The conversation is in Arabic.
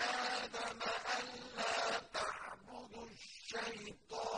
آدم ألا تعبدوا الشيطان